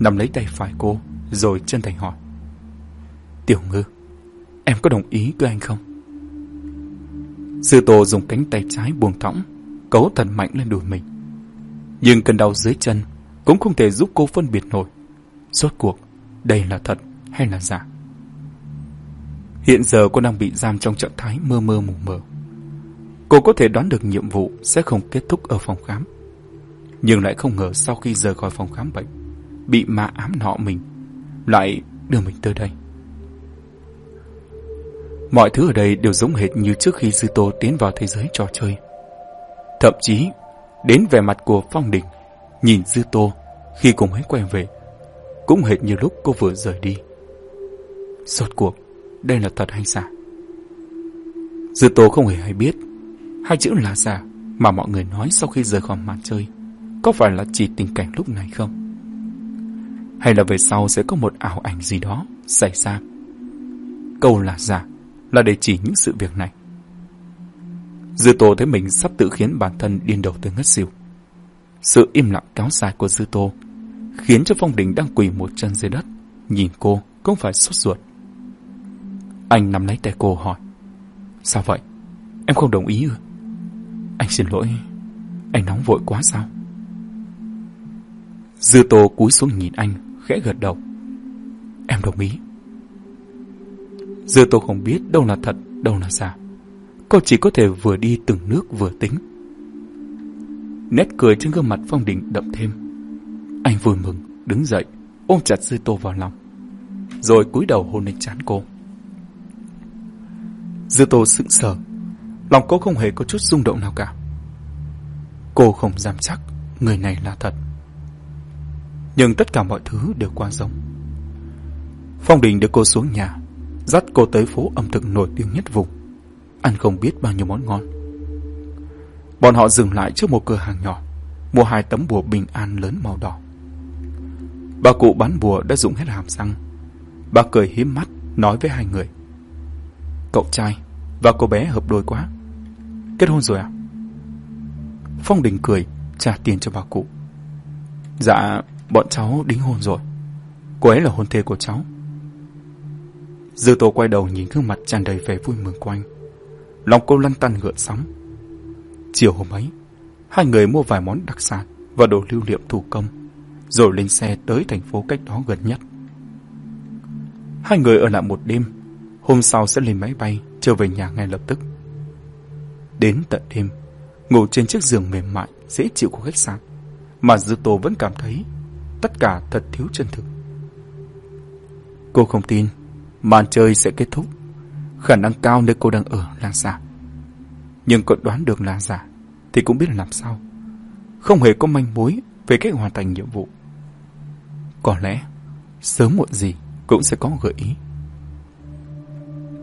nắm lấy tay phải cô, rồi chân thành hỏi. Tiểu ngư, em có đồng ý cưới anh không? Sư Tô dùng cánh tay trái buông thõng, cấu thật mạnh lên đùi mình. Nhưng cơn đau dưới chân cũng không thể giúp cô phân biệt nổi. Rốt cuộc, đây là thật hay là giả? Hiện giờ cô đang bị giam trong trạng thái mơ mơ mù mờ. Cô có thể đoán được nhiệm vụ sẽ không kết thúc ở phòng khám. Nhưng lại không ngờ sau khi rời khỏi phòng khám bệnh, bị ma ám nọ mình, lại đưa mình tới đây. Mọi thứ ở đây đều giống hệt như trước khi Sư Tô tiến vào thế giới trò chơi. Thậm chí, đến vẻ mặt của Phong Đình, nhìn Dư Tô khi cùng ấy quay về, cũng hệt như lúc cô vừa rời đi. Rốt cuộc, đây là thật hay giả? Dư Tô không hề hay biết, hai chữ là giả mà mọi người nói sau khi rời khỏi màn chơi, có phải là chỉ tình cảnh lúc này không? Hay là về sau sẽ có một ảo ảnh gì đó xảy ra? Câu là giả là để chỉ những sự việc này. Dư Tô thấy mình sắp tự khiến bản thân điên đầu tới ngất xỉu. Sự im lặng kéo dài của Dư Tô khiến cho Phong Đình đang quỳ một chân dưới đất, nhìn cô cũng phải sốt ruột. Anh nắm lấy tay cô hỏi, sao vậy? Em không đồng ý ư? Anh xin lỗi, anh nóng vội quá sao? Dư Tô cúi xuống nhìn anh, khẽ gật đầu. Em đồng ý. Dư Tô không biết đâu là thật, đâu là giả. Cô chỉ có thể vừa đi từng nước vừa tính. Nét cười trên gương mặt Phong Đình đậm thêm. Anh vui mừng, đứng dậy, ôm chặt Dư Tô vào lòng. Rồi cúi đầu hôn lên chán cô. Dư Tô sững sờ, lòng cô không hề có chút rung động nào cả. Cô không dám chắc người này là thật. Nhưng tất cả mọi thứ đều qua giống. Phong Đình đưa cô xuống nhà, dắt cô tới phố ẩm thực nổi tiếng nhất vùng, ăn không biết bao nhiêu món ngon. Bọn họ dừng lại trước một cửa hàng nhỏ, mua hai tấm bùa bình an lớn màu đỏ. Bà cụ bán bùa đã dùng hết hàm răng. Bà cười hiếm mắt, nói với hai người. Cậu trai và cô bé hợp đôi quá. Kết hôn rồi à? Phong Đình cười, trả tiền cho bà cụ. Dạ, bọn cháu đính hôn rồi. Cô ấy là hôn thê của cháu. Dư Tô quay đầu nhìn gương mặt tràn đầy vẻ vui mừng quanh. Lòng cô lăn tăn gợn sóng. Chiều hôm ấy, hai người mua vài món đặc sản và đồ lưu niệm thủ công, rồi lên xe tới thành phố cách đó gần nhất. Hai người ở lại một đêm, hôm sau sẽ lên máy bay trở về nhà ngay lập tức. Đến tận đêm, ngủ trên chiếc giường mềm mại, dễ chịu của khách sạn, mà Dư Tô vẫn cảm thấy tất cả thật thiếu chân thực. Cô không tin màn chơi sẽ kết thúc. Khả năng cao nơi cô đang ở là giả. Nhưng cậu đoán được là giả thì cũng biết là làm sao. Không hề có manh mối về cách hoàn thành nhiệm vụ. Có lẽ sớm muộn gì cũng sẽ có gợi ý.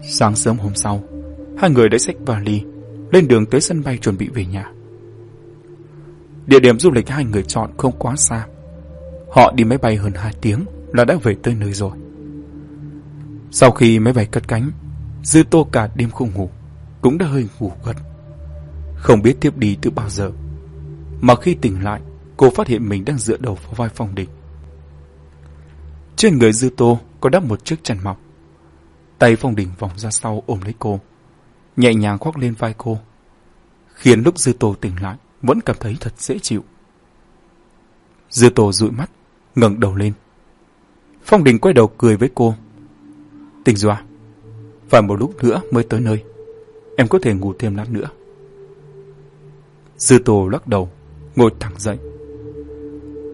Sáng sớm hôm sau, hai người đã xách vali lên đường tới sân bay chuẩn bị về nhà. Địa điểm du lịch hai người chọn không quá xa. Họ đi máy bay hơn 2 tiếng là đã về tới nơi rồi. Sau khi máy bay cất cánh, Dư Tô cả đêm không ngủ, cũng đã hơi ngủ gật. Không biết tiếp đi từ bao giờ. Mà khi tỉnh lại, cô phát hiện mình đang dựa đầu vào vai Phong Đình. Trên người Dư Tô có đắp một chiếc chăn mỏng. Tay Phong Đình vòng ra sau ôm lấy cô, nhẹ nhàng khoác lên vai cô, khiến lúc Dư Tô tỉnh lại vẫn cảm thấy thật dễ chịu. Dư Tô dụi mắt, ngẩng đầu lên. Phong Đình quay đầu cười với cô. Tỉnh rồi à? Phải một lúc nữa mới tới nơi. Em có thể ngủ thêm lát nữa. Dư Tô lắc đầu, ngồi thẳng dậy.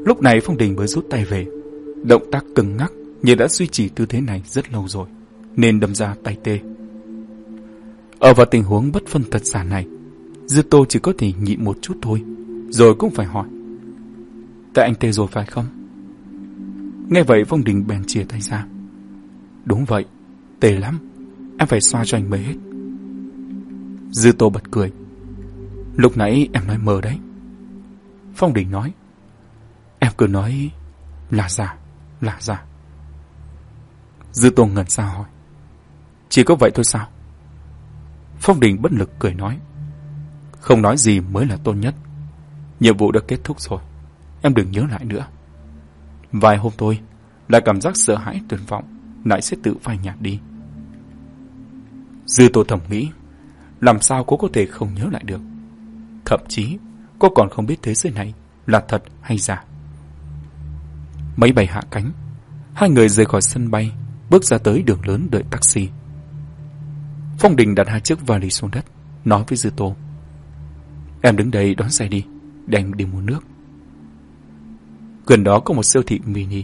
Lúc này Phong Đình mới rút tay về. Động tác cứng ngắc như đã duy trì tư thế này rất lâu rồi, nên đâm ra tay tê. Ở vào tình huống bất phân thật giả này, Dư Tô chỉ có thể nhịn một chút thôi, rồi cũng phải hỏi. Tại anh tê rồi phải không? Nghe vậy Phong Đình bèn chia tay ra. Đúng vậy, tê lắm, em phải xoa cho anh mới hết. Dư Tô bật cười. Lúc nãy em nói mờ đấy. Phong Đình nói. Em cứ nói là giả, là giả. Dư Tô ngẩn ra hỏi. Chỉ có vậy thôi sao? Phong Đình bất lực cười nói. Không nói gì mới là tốt nhất. Nhiệm vụ đã kết thúc rồi. Em đừng nhớ lại nữa. Vài hôm thôi, lại cảm giác sợ hãi tuyệt vọng, lại sẽ tự phai nhạt đi. Dư Tô thầm nghĩ, làm sao cô có thể không nhớ lại được. Thậm chí, cô còn không biết thế giới này là thật hay giả. Máy bay hạ cánh, hai người rời khỏi sân bay, bước ra tới đường lớn đợi taxi. Phong Đình đặt hai chiếc vali xuống đất, nói với Dư Tô. Em đứng đây đón xe đi, để anh đi mua nước. Gần đó có một siêu thị mini.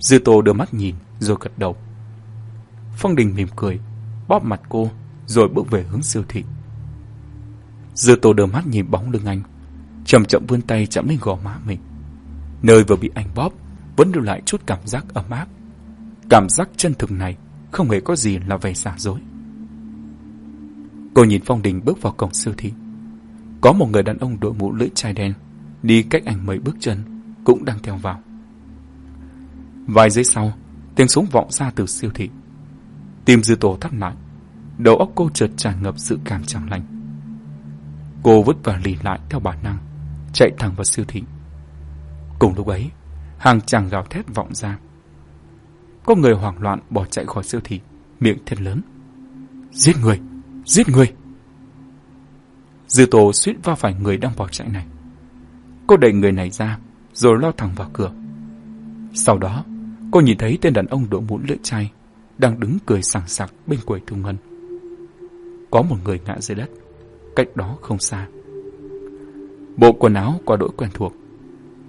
Dư Tô đưa mắt nhìn, rồi gật đầu. Phong Đình mỉm cười, bóp mặt cô, rồi bước về hướng siêu thị. Dư Tô đờ mắt nhìn bóng lưng anh, chậm chậm vươn tay chạm lên gò má mình. Nơi vừa bị anh bóp vẫn lưu lại chút cảm giác ấm áp. Cảm giác chân thực này không hề có gì là vẻ giả dối. Cô nhìn Phong Đình bước vào cổng siêu thị. Có một người đàn ông đội mũ lưỡi chai đen, đi cách ảnh mấy bước chân, cũng đang theo vào. Vài giây sau, tiếng súng vọng ra từ siêu thị. Tim dư tổ thắt lại, đầu óc cô chợt tràn ngập sự cảm chẳng lành. Cô vứt và lì lại theo bản năng, chạy thẳng vào siêu thị. Cùng lúc ấy, hàng chàng gào thét vọng ra. Có người hoảng loạn bỏ chạy khỏi siêu thị, miệng thét lớn. Giết người! Giết người! Dư tổ suýt va phải người đang bỏ chạy này. Cô đẩy người này ra, rồi lao thẳng vào cửa. Sau đó, cô nhìn thấy tên đàn ông đội mũ lưỡi chai đang đứng cười sảng sặc bên quầy thu ngân. Có một người ngã dưới đất, cách đó không xa. Bộ quần áo qua đội quen thuộc.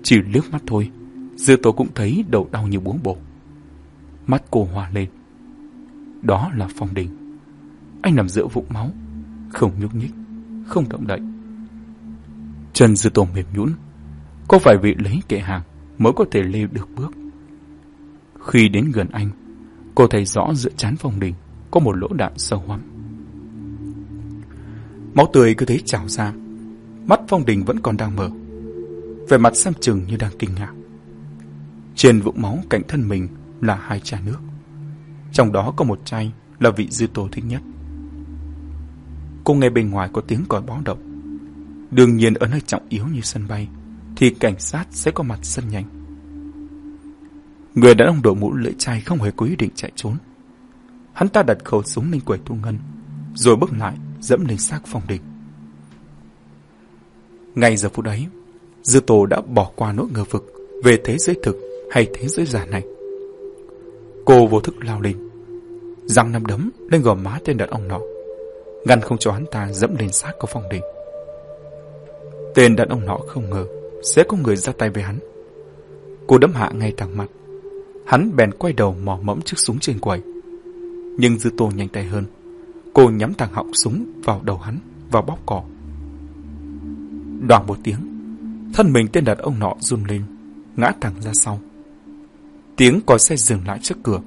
Chỉ liếc mắt thôi, Dư Tố cũng thấy đầu đau như búa bổ. Mắt cô hòa lên. Đó là Phong Đình. Anh nằm giữa vũng máu, không nhúc nhích, không động đậy. Chân Dư tố mềm nhũn, có phải vị lấy kệ hàng mới có thể leo được bước. Khi đến gần anh, cô thấy rõ giữa chán Phong Đình có một lỗ đạn sâu hoắm. Máu tươi cứ thế trào ra, mắt Phong Đình vẫn còn đang mở. Về mặt xem chừng như đang kinh ngạc. Trên vũng máu cạnh thân mình là hai chai nước. Trong đó có một chai là vị dư tô thích nhất. Cô nghe bên ngoài có tiếng còi báo động. Đương nhiên ở nơi trọng yếu như sân bay thì cảnh sát sẽ có mặt sân nhanh. Người đàn ông đội mũ lưỡi chai không hề có ý định chạy trốn. Hắn ta đặt khẩu súng lên quầy thu ngân, rồi bước lại dẫm lên xác phong đình. Ngay giờ phút ấy, Dư Tô đã bỏ qua nỗi ngờ vực về thế giới thực hay thế giới giả này. Cô vô thức lao lên, răng nắm đấm lên gò má tên đàn ông nọ, ngăn không cho hắn ta dẫm lên xác của phong đình. Tên đàn ông nọ không ngờ sẽ có người ra tay với hắn. Cô đấm hạ ngay thẳng mặt. Hắn bèn quay đầu mò mẫm chiếc súng trên quầy. Nhưng Dư Tô nhanh tay hơn. Cô nhắm thẳng họng súng vào đầu hắn và bóp cò. Đoàn một tiếng, thân mình tên đàn ông nọ run lên, ngã thẳng ra sau. Tiếng còi xe dừng lại trước cửa.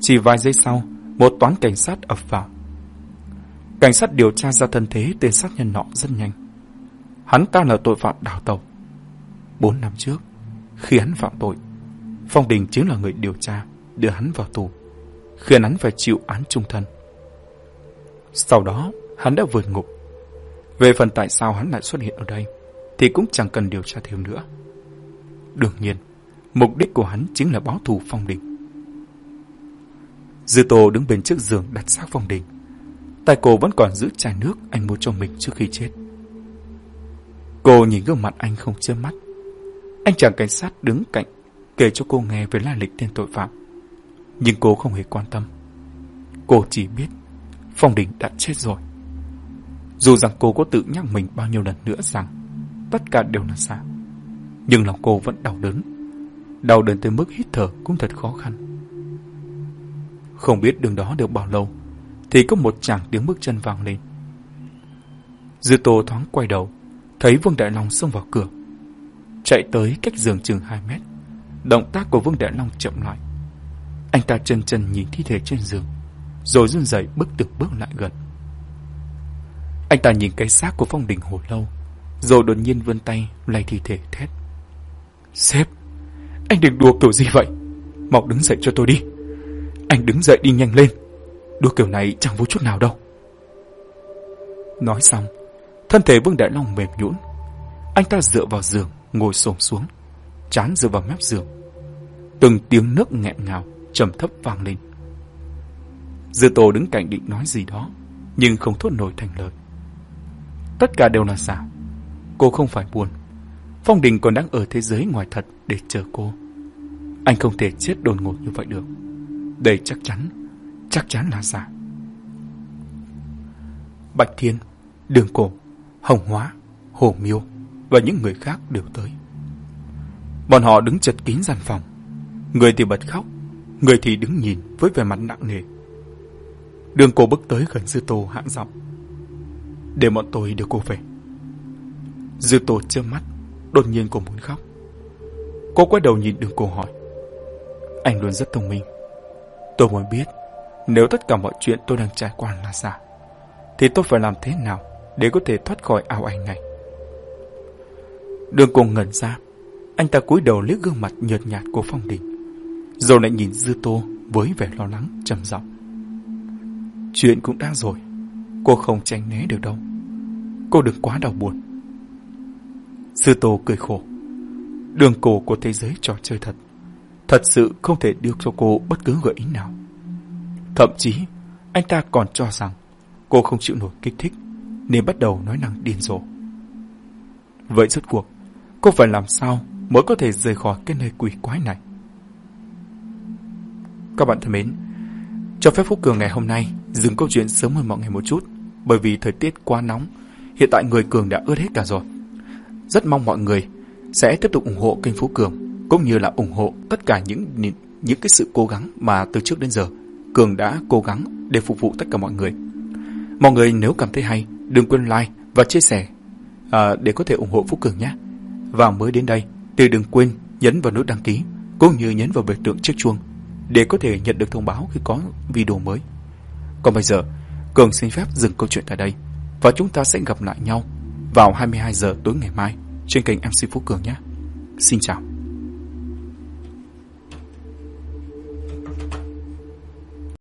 Chỉ vài giây sau, một toán cảnh sát ập vào. Cảnh sát điều tra ra thân thế tên sát nhân nọ rất nhanh. Hắn ta là tội phạm đào tàu. Bốn năm trước, khi hắn phạm tội, Phong Đình chính là người điều tra, đưa hắn vào tù, khiến hắn phải chịu án trung thân. Sau đó, hắn đã vượt ngục. Về phần tại sao hắn lại xuất hiện ở đây, thì cũng chẳng cần điều tra thêm nữa. Đương nhiên, mục đích của hắn chính là báo thù Phong Đình. Dư Tô đứng bên trước giường đặt xác Phong Đình. Tay cô vẫn còn giữ chai nước anh mua cho mình trước khi chết. Cô nhìn gương mặt anh không chớp mắt. Anh chàng cảnh sát đứng cạnh kể cho cô nghe về lai lịch tên tội phạm. Nhưng cô không hề quan tâm. Cô chỉ biết Phong Đình đã chết rồi. Dù rằng cô có tự nhắc mình bao nhiêu lần nữa rằng tất cả đều là giả. Nhưng lòng cô vẫn đau đớn. Đau đớn tới mức hít thở cũng thật khó khăn. Không biết đường đó được bao lâu thì có một chàng tiếng bước chân vang lên. Dư Tô thoáng quay đầu, thấy Vương Đại Long xông vào cửa. Chạy tới cách giường chừng 2 mét. Động tác của Vương Đại Long chậm lại. Anh ta chân chân nhìn thi thể trên giường, rồi run rẩy bước từng bước lại gần. Anh ta nhìn cái xác của Phong Đình hồi lâu, rồi đột nhiên vươn tay lay thi thể thét. Sếp, anh đừng đùa kiểu gì vậy? Mau đứng dậy cho tôi đi. Anh đứng dậy đi nhanh lên. Đùa kiểu này chẳng vô chút nào đâu. Nói xong, thân thể Vương Đại Long mềm nhũn. Anh ta dựa vào giường, ngồi xổm xuống, chán dựa vào mép giường. Từng tiếng nước nghẹn ngào, trầm thấp vang lên. Dư Tô đứng cạnh định nói gì đó, nhưng không thốt nổi thành lời. Tất cả đều là giả. Cô không phải buồn. Phong Đình còn đang ở thế giới ngoài thật để chờ cô. Anh không thể chết đột ngột như vậy được. Đây chắc chắn, chắc chắn là giả. Bạch Thiên, Đường Cổ, Hồng Hóa, Hồ Miêu và những người khác đều tới. Bọn họ đứng chật kín gian phòng. Người thì bật khóc, người thì đứng nhìn với vẻ mặt nặng nề. Đường cô bước tới gần Dư Tô hãng giọng. Để bọn tôi đưa cô về. Dư Tô chớp mắt, đột nhiên cô muốn khóc. Cô quay đầu nhìn đường cô hỏi. Anh luôn rất thông minh. Tôi muốn biết, nếu tất cả mọi chuyện tôi đang trải qua là giả, thì tôi phải làm thế nào để có thể thoát khỏi ảo ảnh này? Đường cô ngẩn ra, anh ta cúi đầu liếc gương mặt nhợt nhạt của Phong Đình, rồi lại nhìn Dư Tô với vẻ lo lắng trầm giọng. Chuyện cũng đã rồi, cô không tránh né được đâu. Cô đừng quá đau buồn. Dư Tô cười khổ. Đường cổ của thế giới trò chơi thật, thật sự không thể đưa cho cô bất cứ gợi ý nào. Thậm chí, anh ta còn cho rằng cô không chịu nổi kích thích, nên bắt đầu nói năng điên rồ. Vậy rốt cuộc, cô phải làm sao mới có thể rời khỏi cái nơi quỷ quái này? Các bạn thân mến, cho phép Phúc Cường ngày hôm nay dừng câu chuyện sớm hơn mọi ngày một chút, bởi vì thời tiết quá nóng, hiện tại người Cường đã ướt hết cả rồi. Rất mong mọi người sẽ tiếp tục ủng hộ kênh Phú Cường, cũng như là ủng hộ tất cả những những cái sự cố gắng mà từ trước đến giờ Cường đã cố gắng để phục vụ tất cả mọi người. Mọi người nếu cảm thấy hay, đừng quên like và chia sẻ à, để có thể ủng hộ Phú Cường nhé. Và mới đến đây, thì đừng quên nhấn vào nút đăng ký, cũng như nhấn vào biểu tượng chiếc chuông để có thể nhận được thông báo khi có video mới. Còn bây giờ, Cường xin phép dừng câu chuyện tại đây và chúng ta sẽ gặp lại nhau vào 22 giờ tối ngày mai trên kênh MC Phú Cường nhé. Xin chào.